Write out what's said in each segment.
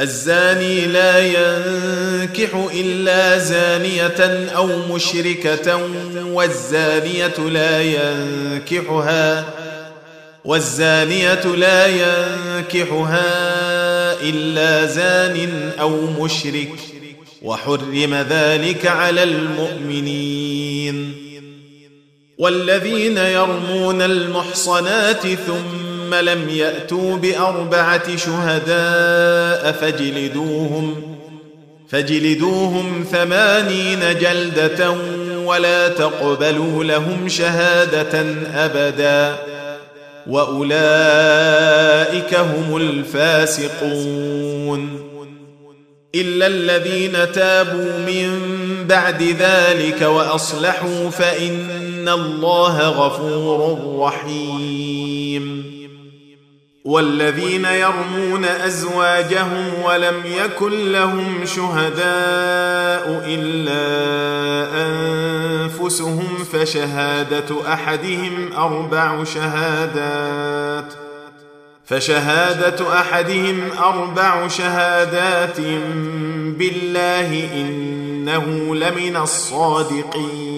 الزاني لا ينكح إلا زانية أو مشركة والزانية لا ينكحها والزانية لا ينكحها إلا زان أو مشرك وحرم ذلك على المؤمنين. والذين يرمون المحصنات ثم لم يأتوا بأربعة شهداء فاجلدوهم فاجلدوهم ثمانين جلدة ولا تقبلوا لهم شهادة أبدا وأولئك هم الفاسقون. إلا الذين تابوا من بعد ذلك وأصلحوا فإن الله غفور رحيم. والذين يرمون أزواجهم ولم يكن لهم شهداء إلا أنفسهم فشهادة أحدهم أربع شهادات فشهادة أحدهم أربع شهادات بالله إنه لمن الصادقين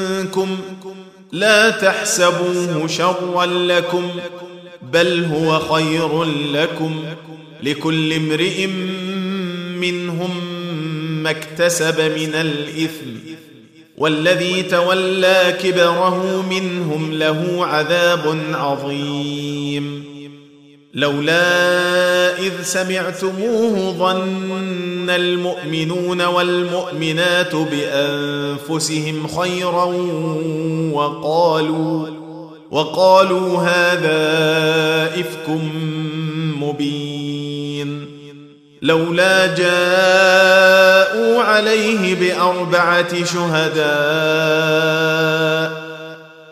منكم لا تحسبوه شرا لكم بل هو خير لكم لكل امرئ منهم ما اكتسب من الإثم والذي تولى كبره منهم له عذاب عظيم لولا إذ سمعتموه ظن المؤمنون والمؤمنات بأنفسهم خيرا وقالوا وقالوا هذا إفك مبين. لولا جاءوا عليه بأربعة شهداء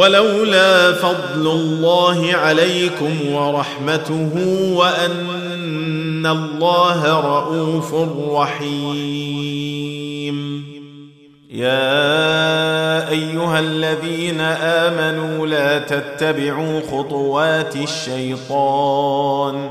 ولولا فضل الله عليكم ورحمته وأن الله رءوف رحيم. يا أيها الذين آمنوا لا تتبعوا خطوات الشيطان.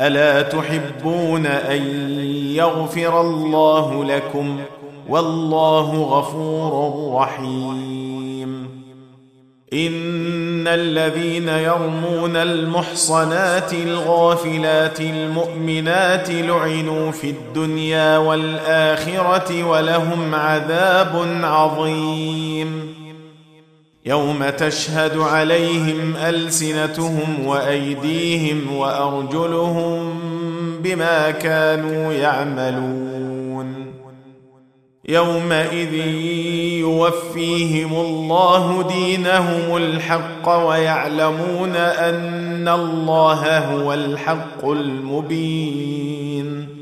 ألا تحبون أن يغفر الله لكم والله غفور رحيم. إن الذين يرمون المحصنات الغافلات المؤمنات لعنوا في الدنيا والآخرة ولهم عذاب عظيم. يوم تشهد عليهم ألسنتهم وأيديهم وأرجلهم بما كانوا يعملون. يومئذ يوفيهم الله دينهم الحق ويعلمون أن الله هو الحق المبين.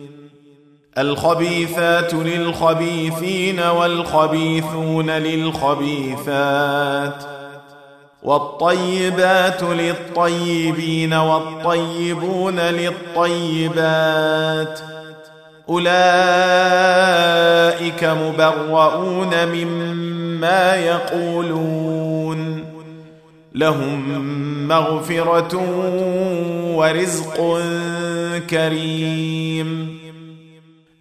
الخبيثات للخبيثين والخبيثون للخبيثات والطيبات للطيبين والطيبون للطيبات أولئك مبرؤون مما يقولون لهم مغفرة ورزق كريم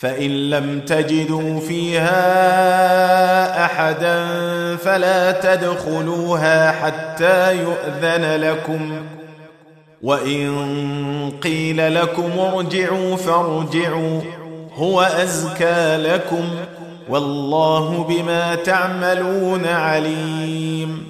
فإن لم تجدوا فيها أحدا فلا تدخلوها حتى يؤذن لكم. وإن قيل لكم ارجعوا فارجعوا هو أزكى لكم. والله بما تعملون عليم.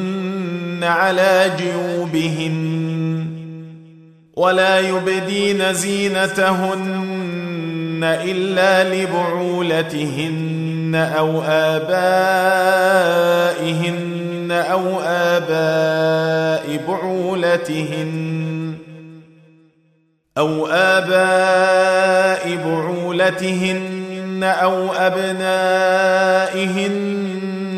على جيوبهن ولا يبدين زينتهن إلا لبعولتهن أو آبائهن أو آباء بعولتهن أو آباء بعولتهن أو أبنائهن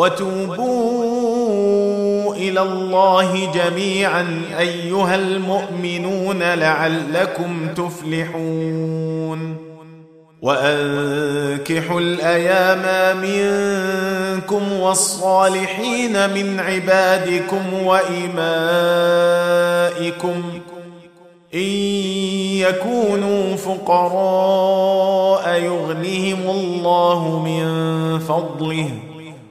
وتوبوا إلى الله جميعا أيها المؤمنون لعلكم تفلحون. وأنكحوا الأيام منكم والصالحين من عبادكم وإمائكم إن يكونوا فقراء يغنهم الله من فضله.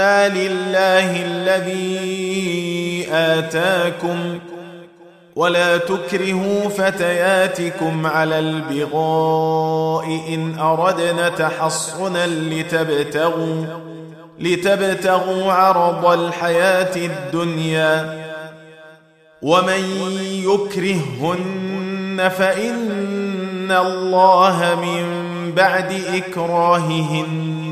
لله الذي اتاكم ولا تكرهوا فتياتكم على البغاء ان اردنا تحصنا لتبتغوا لتبتغوا عرض الحياة الدنيا ومن يكرهن فان الله من بعد اكراههن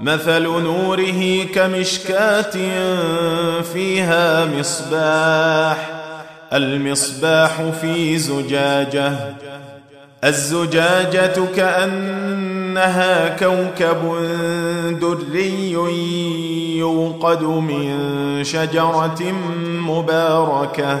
مثل نوره كمشكاة فيها مصباح المصباح في زجاجة الزجاجة كأنها كوكب دري يوقد من شجرة مباركة.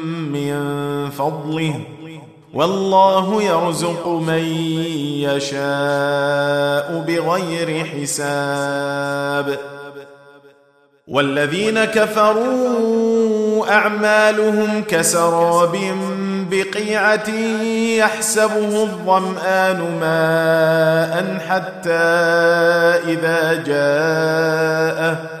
من فضله. والله يرزق من يشاء بغير حساب. والذين كفروا أعمالهم كسراب بقيعة يحسبه الظمآن ماء حتى إذا جاءه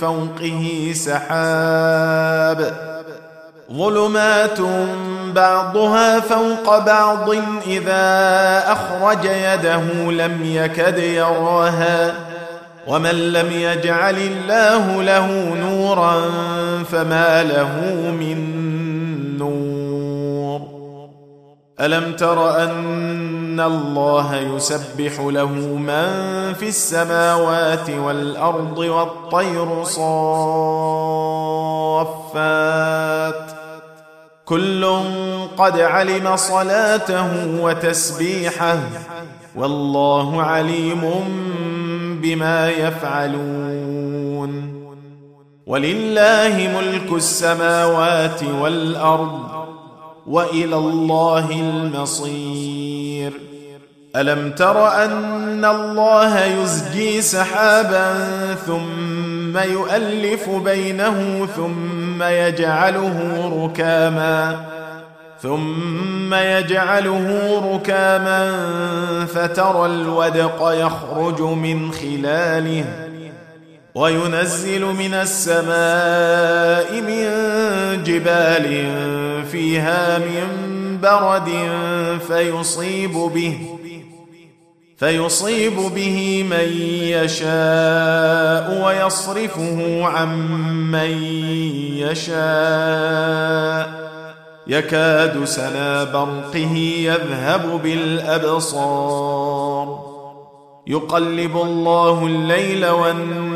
فوقه سحاب ظلمات بعضها فوق بعض إذا أخرج يده لم يكد يراها ومن لم يجعل الله له نورا فما له من نور ألم تر أن الله يسبح له من في السماوات والارض والطير صافات كل قد علم صلاته وتسبيحه والله عليم بما يفعلون ولله ملك السماوات والارض وإلى الله المصير. ألم تر أن الله يزجي سحابا ثم يؤلف بينه ثم يجعله ركاما ثم يجعله ركاما فترى الودق يخرج من خلاله. وينزل من السماء من جبال فيها من برد فيصيب به فيصيب به من يشاء ويصرفه عن من يشاء. يكاد سنا برقه يذهب بالأبصار. يقلب الله الليل والنهار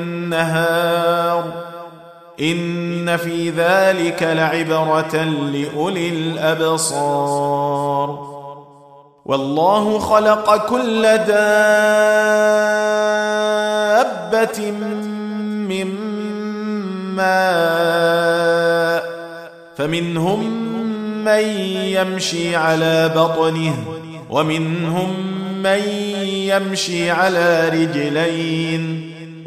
إن في ذلك لعبرة لأولي الأبصار. والله خلق كل دابة من ماء فمنهم من يمشي على بطنه ومنهم من يمشي على رجلين.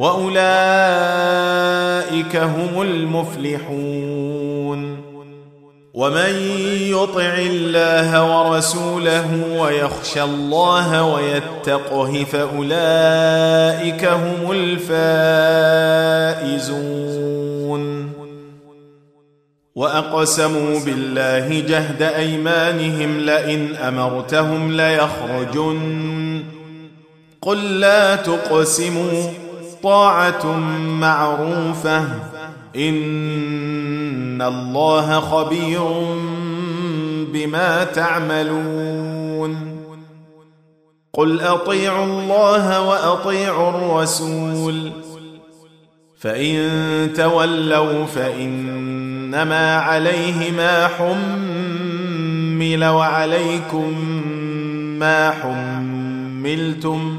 وأولئك هم المفلحون. ومن يطع الله ورسوله ويخشى الله ويتقه فأولئك هم الفائزون. وأقسموا بالله جهد أيمانهم لئن أمرتهم ليخرجن. قل لا تقسموا طاعة معروفة. إن الله خبير بما تعملون. قل أطيعوا الله وأطيعوا الرسول. فإن تولوا فإنما عليه ما حمل وعليكم ما حملتم.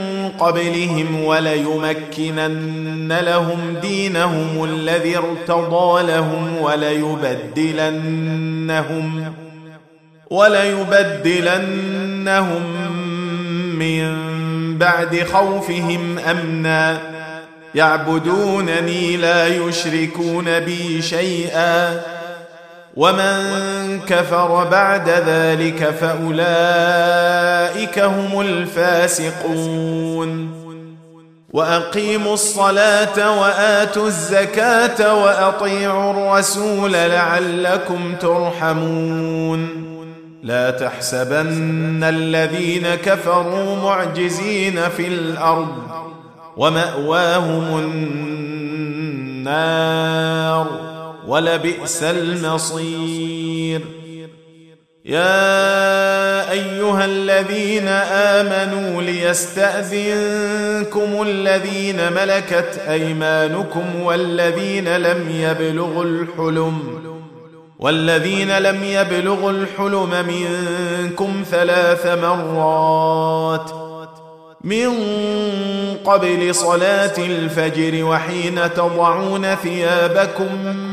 قبلهم وليمكنن لهم دينهم الذي ارتضى لهم وليبدلنهم وليبدلنهم من بعد خوفهم أمنا. يعبدونني لا يشركون بي شيئا. ومن كفر بعد ذلك فاولئك هم الفاسقون واقيموا الصلاه واتوا الزكاه واطيعوا الرسول لعلكم ترحمون لا تحسبن الذين كفروا معجزين في الأرض وماواهم النار ولبئس المصير. يا أيها الذين آمنوا ليستأذنكم الذين ملكت أيمانكم والذين لم يبلغوا الحلم والذين لم يبلغوا الحلم منكم ثلاث مرات. من قبل صلاة الفجر وحين تضعون ثيابكم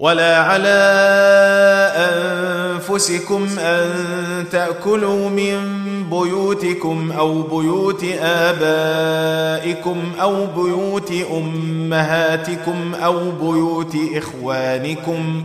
ولا على أنفسكم أن تأكلوا من بيوتكم أو بيوت آبائكم أو بيوت أمهاتكم أو بيوت إخوانكم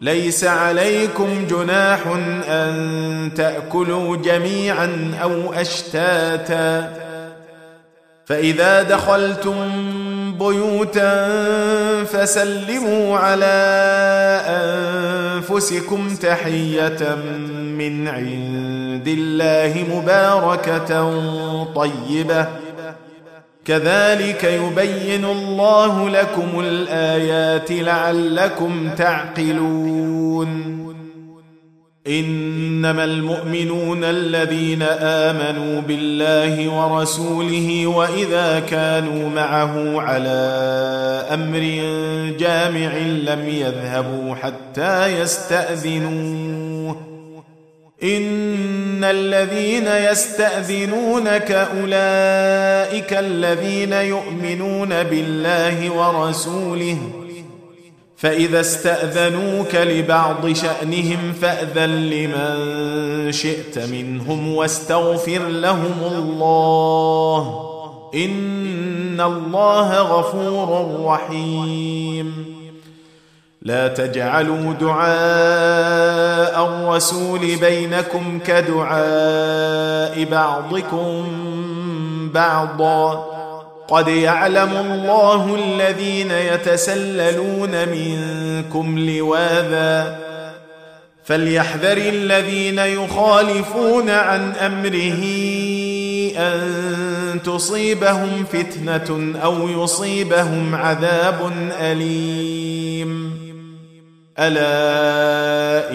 ليس عليكم جناح أن تأكلوا جميعا أو أشتاتا. فإذا دخلتم بيوتا فسلموا على أنفسكم تحية من عند الله مباركة طيبة. كذلك يبين الله لكم الآيات لعلكم تعقلون. إنما المؤمنون الذين آمنوا بالله ورسوله وإذا كانوا معه على أمر جامع لم يذهبوا حتى يستاذنوه إن الذين يستأذنونك أولئك الذين يؤمنون بالله ورسوله فإذا استأذنوك لبعض شأنهم فأذن لمن شئت منهم واستغفر لهم الله. إن الله غفور رحيم. لا تجعلوا دعاء الرسول بينكم كدعاء بعضكم بعضا. قد يعلم الله الذين يتسللون منكم لواذا. فليحذر الذين يخالفون عن أمره أن تصيبهم فتنة أو يصيبهم عذاب أليم. ألا